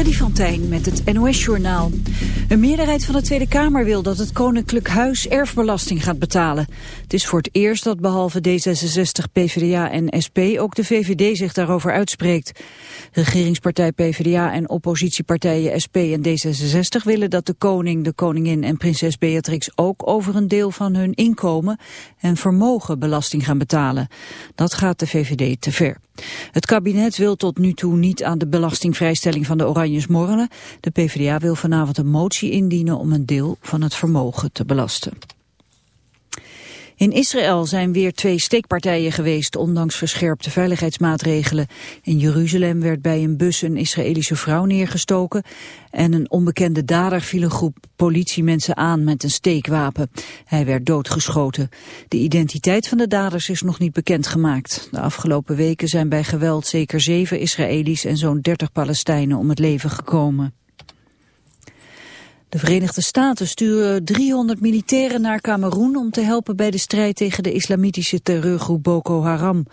Freddy van Tijn met het NOS-journaal. Een meerderheid van de Tweede Kamer wil dat het Koninklijk Huis erfbelasting gaat betalen. Het is voor het eerst dat behalve D66, PvdA en SP ook de VVD zich daarover uitspreekt. Regeringspartij PvdA en oppositiepartijen SP en D66 willen dat de koning, de koningin en prinses Beatrix ook over een deel van hun inkomen en vermogen belasting gaan betalen. Dat gaat de VVD te ver. Het kabinet wil tot nu toe niet aan de belastingvrijstelling van de Oranjes De PvdA wil vanavond een motie indienen om een deel van het vermogen te belasten. In Israël zijn weer twee steekpartijen geweest, ondanks verscherpte veiligheidsmaatregelen. In Jeruzalem werd bij een bus een Israëlische vrouw neergestoken en een onbekende dader viel een groep politiemensen aan met een steekwapen. Hij werd doodgeschoten. De identiteit van de daders is nog niet bekendgemaakt. De afgelopen weken zijn bij geweld zeker zeven Israëli's en zo'n dertig Palestijnen om het leven gekomen. De Verenigde Staten sturen 300 militairen naar Cameroen om te helpen bij de strijd tegen de islamitische terreurgroep Boko Haram.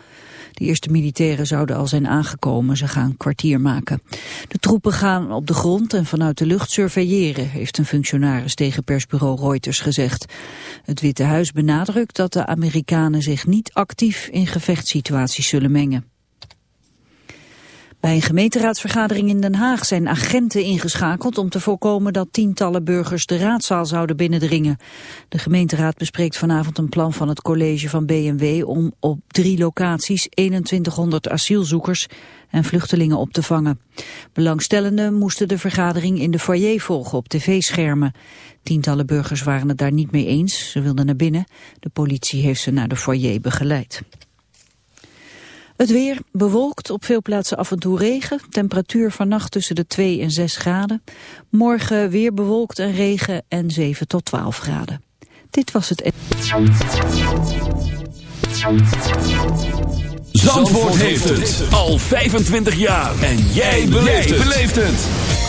De eerste militairen zouden al zijn aangekomen, ze gaan kwartier maken. De troepen gaan op de grond en vanuit de lucht surveilleren, heeft een functionaris tegen persbureau Reuters gezegd. Het Witte Huis benadrukt dat de Amerikanen zich niet actief in gevechtssituaties zullen mengen. Bij een gemeenteraadsvergadering in Den Haag zijn agenten ingeschakeld om te voorkomen dat tientallen burgers de raadzaal zouden binnendringen. De gemeenteraad bespreekt vanavond een plan van het college van BMW om op drie locaties 2100 asielzoekers en vluchtelingen op te vangen. Belangstellenden moesten de vergadering in de foyer volgen op tv-schermen. Tientallen burgers waren het daar niet mee eens, ze wilden naar binnen. De politie heeft ze naar de foyer begeleid. Het weer bewolkt, op veel plaatsen af en toe regen. Temperatuur vannacht tussen de 2 en 6 graden. Morgen weer bewolkt en regen en 7 tot 12 graden. Dit was het... Zandvoort heeft het al 25 jaar. En jij beleeft het.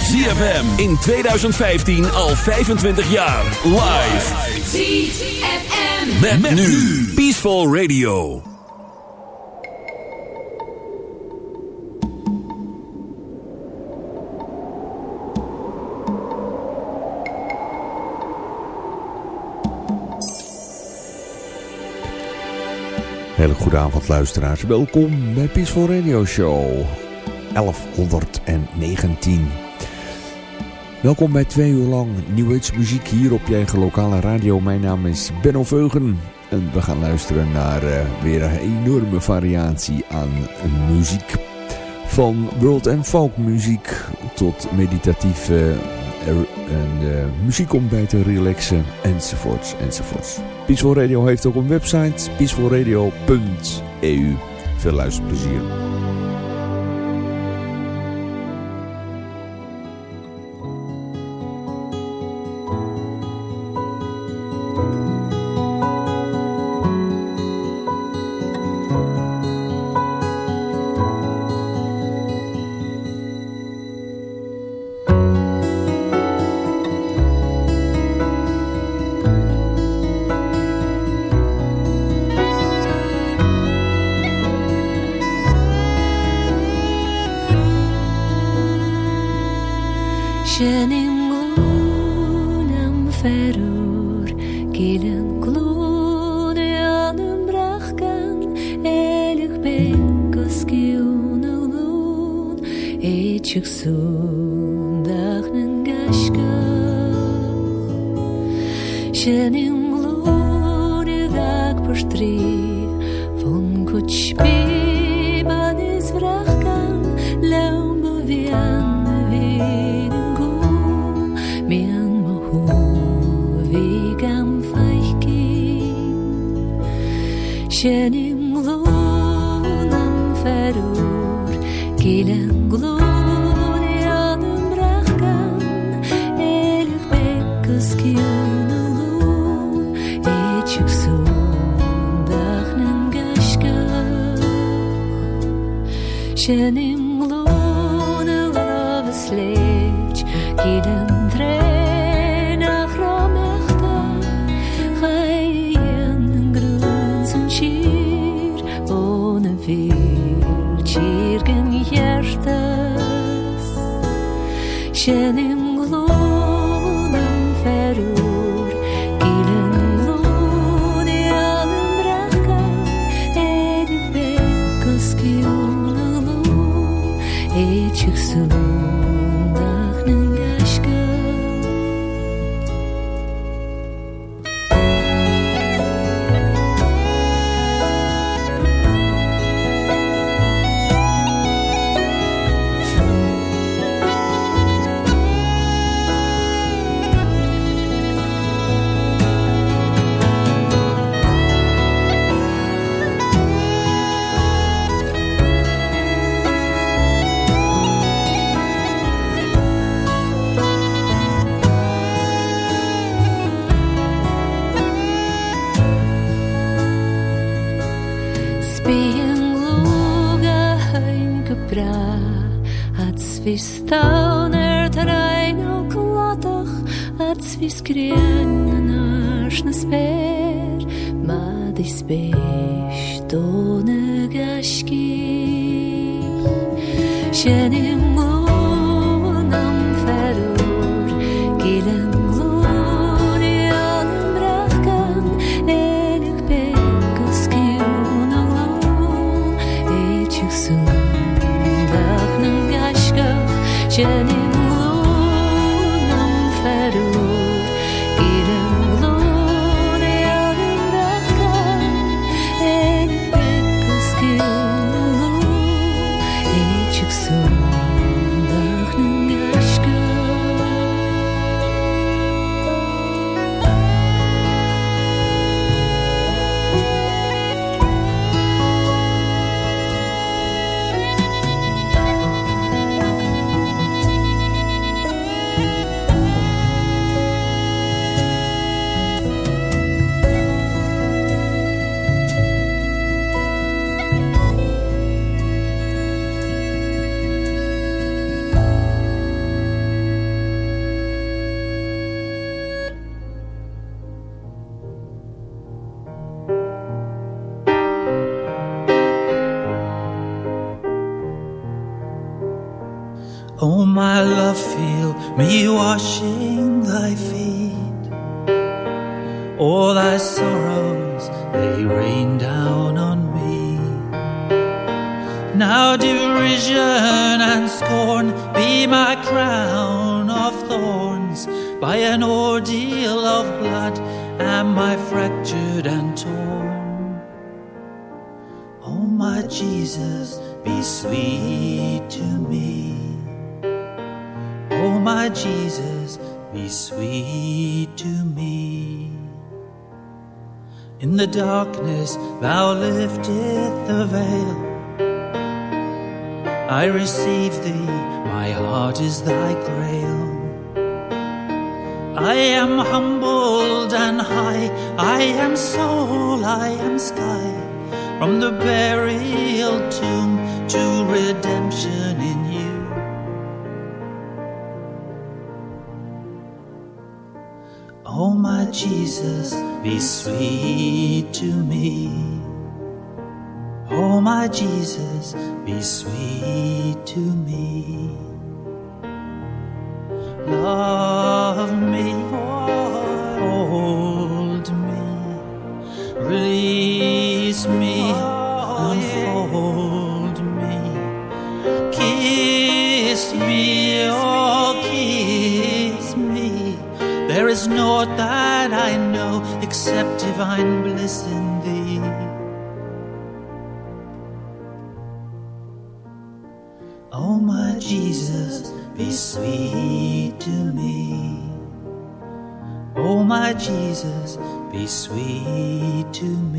ZFM in 2015 al 25 jaar. Live. ZFM. Met, nu. Peaceful Radio. Hele goede avond luisteraars. Welkom bij Peaceful Radio Show 1119. Welkom bij twee uur lang New muziek hier op je eigen lokale radio. Mijn naam is Benno Veugen. En we gaan luisteren naar uh, weer een enorme variatie aan muziek. Van world en folk muziek tot meditatieve en uh, muziek om bij te relaxen enzovoorts enzovoorts. Peaceful Radio heeft ook een website, peacefulradio.eu. Veel luisterplezier. Še ningunam ferur Gilen klune anum brachkan Elik bekkos giunag lun Echik sundag nengashka Še ninglune dag pushtri Von kutshpi Gecenin glonen verur Gelen glon yanım bırakkan Elif bek kız ki yanılur Eçik bist ohne Geschirr. Oh, my love, feel me washing thy feet. All thy sorrows, they rain down on me. Now derision and scorn be my crown of thorns. By an ordeal of blood am I fractured and torn. Oh, my Jesus, be sweet to me thou lifteth the veil. I receive thee, my heart is thy grail. I am humbled and high, I am soul, I am sky, from the burial tomb to redemption in Jesus, be sweet to me. Oh, my Jesus, be sweet to me. Love me, There is naught that I know except divine bliss in thee. Oh, my Jesus, be sweet to me. Oh, my Jesus, be sweet to me.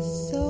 So